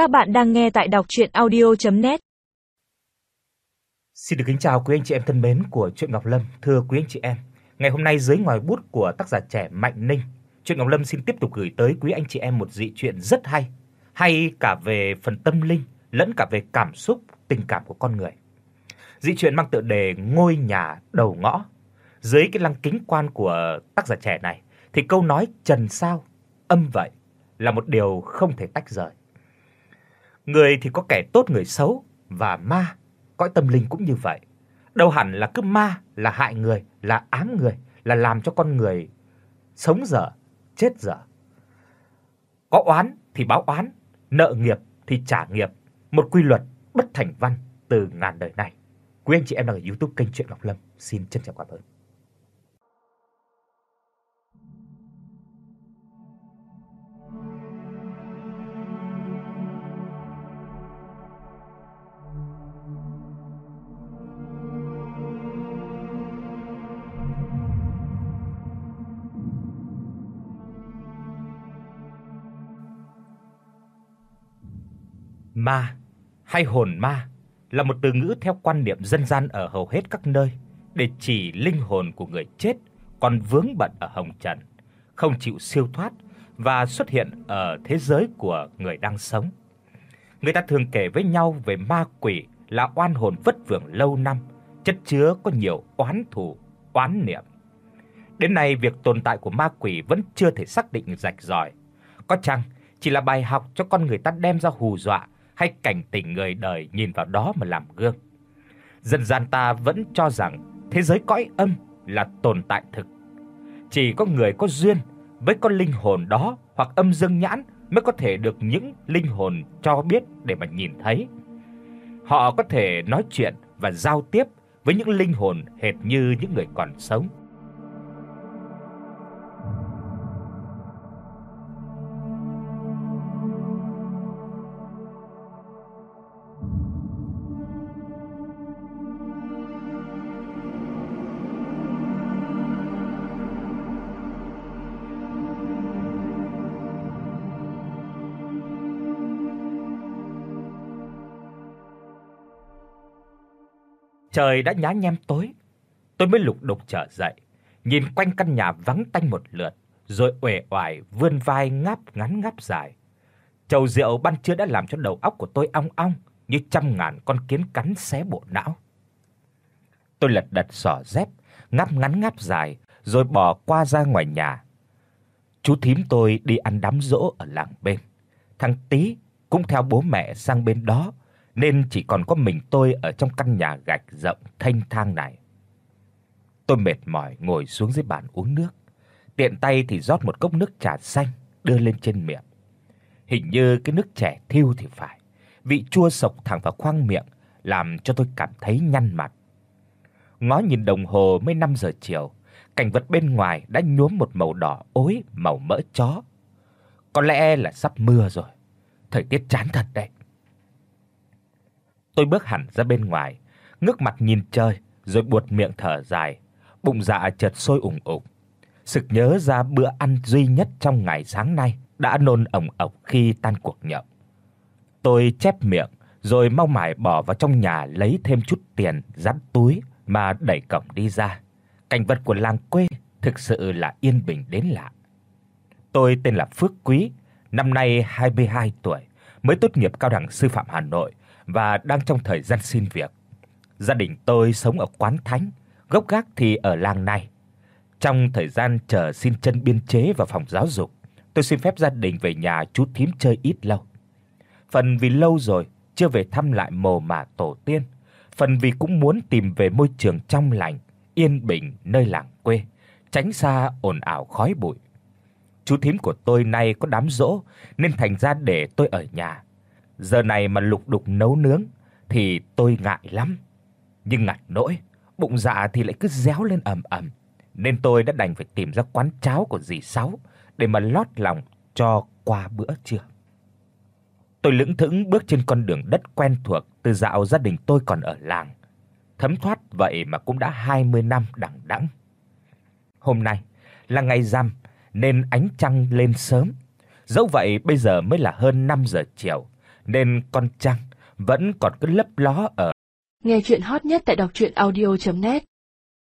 Các bạn đang nghe tại đọc audio net Xin được kính chào quý anh chị em thân mến của truyện Ngọc Lâm, thưa quý anh chị em. Ngày hôm nay dưới ngòi bút của tác giả trẻ Mạnh Ninh, truyện Ngọc Lâm xin tiếp tục gửi tới quý anh chị em một dị truyện rất hay, hay cả về phần tâm linh lẫn cả về cảm xúc, tình cảm của con người. Dị truyện mang tựa đề Ngôi nhà đầu ngõ. Dưới cái lăng kính quan của tác giả trẻ này thì câu nói trần sao âm vậy là một điều không thể tách rời. Người thì có kẻ tốt người xấu và ma, cõi tâm linh cũng như vậy. Đâu hẳn là cứ ma là hại người, là ám người, là làm cho con người sống dở, chết dở. Có oán thì báo oán, nợ nghiệp thì trả nghiệp, một quy luật bất thành văn từ ngàn đời này Quý anh chị em đang ở YouTube kênh Truyện Ngọc Lâm, xin chân trọng cảm ơn. Ma hay hồn ma là một từ ngữ theo quan niệm dân gian ở hầu hết các nơi để chỉ linh hồn của người chết còn vướng bận ở hồng trần, không chịu siêu thoát và xuất hiện ở thế giới của người đang sống. Người ta thường kể với nhau về ma quỷ là oan hồn vất vưởng lâu năm, chất chứa có nhiều oán thù, oán niệm. Đến nay việc tồn tại của ma quỷ vẫn chưa thể xác định rạch ròi. Có chăng chỉ là bài học cho con người ta đem ra hù dọa hay cảnh tỉnh người đời nhìn vào đó mà làm gương. Dân gian ta vẫn cho rằng thế giới cõi âm là tồn tại thực. Chỉ có người có duyên với con linh hồn đó hoặc âm dương nhãn mới có thể được những linh hồn cho biết để mà nhìn thấy. Họ có thể nói chuyện và giao tiếp với những linh hồn hệt như những người còn sống. Trời đã nhá nhem tối, tôi mới lục đục trở dậy, nhìn quanh căn nhà vắng tanh một lượt, rồi uể oải vươn vai ngáp ngắn ngáp dài. Chầu rượu ban trưa đã làm cho đầu óc của tôi ong ong như trăm ngàn con kiến cắn xé bộ não. Tôi lật đật xỏ dép, ngáp ngắn ngáp dài rồi bỏ qua ra ngoài nhà. Chú thím tôi đi ăn đám dỗ ở làng bên. Thằng Tí cũng theo bố mẹ sang bên đó nên chỉ còn có mình tôi ở trong căn nhà gạch rộng thanh thang này. Tôi mệt mỏi ngồi xuống dưới bàn uống nước, tiện tay thì rót một cốc nước trà xanh đưa lên trên miệng. Hình như cái nước trẻ thiêu thì phải, vị chua sộc thẳng vào khoang miệng làm cho tôi cảm thấy nhăn mặt. Ngó nhìn đồng hồ mới 5 giờ chiều, cảnh vật bên ngoài đã nhuốm một màu đỏ ối màu mỡ chó. Có lẽ là sắp mưa rồi. Thời tiết chán thật đấy. Tôi bước hẳn ra bên ngoài, ngước mặt nhìn trời rồi buột miệng thở dài, bụng dạ chợt sôi ủng ục. Sực nhớ ra bữa ăn duy nhất trong ngày sáng nay đã nôn ồng ọc khi tan cuộc nhậu. Tôi chép miệng rồi mau mải bỏ vào trong nhà lấy thêm chút tiền dắt túi mà đẩy cổng đi ra. Cảnh vật của làng quê thực sự là yên bình đến lạ. Tôi tên là Phước Quý, năm nay 22 tuổi, mới tốt nghiệp cao đẳng sư phạm Hà Nội và đang trong thời gian xin việc. Gia đình tôi sống ở Quán Thánh, gốc gác thì ở làng này. Trong thời gian chờ xin chân biên chế vào phòng giáo dục, tôi xin phép gia đình về nhà chú thím chơi ít lâu. Phần vì lâu rồi chưa về thăm lại mồ mả tổ tiên, phần vì cũng muốn tìm về môi trường trong lành, yên bình nơi làng quê, tránh xa ồn ào khói bụi. Chú thím của tôi nay có đám rỗ nên thành ra để tôi ở nhà Giờ này mà lục đục nấu nướng thì tôi ngại lắm. Nhưng ngặt nỗi, bụng dạ thì lại cứ réo lên ầm ầm, nên tôi đã đành phải tìm ra quán cháo của dì Sáu để mà lót lòng cho qua bữa trưa. Tôi lững thững bước trên con đường đất quen thuộc từ dạo gia đình tôi còn ở làng. Thấm thoát vậy mà cũng đã 20 năm đằng đẵng. Hôm nay là ngày rằm nên ánh trăng lên sớm. Dẫu vậy bây giờ mới là hơn 5 giờ chiều nên con trăng vẫn còn cứ lấp ló ở. Nghe truyện hot nhất tại doctruyenaudio.net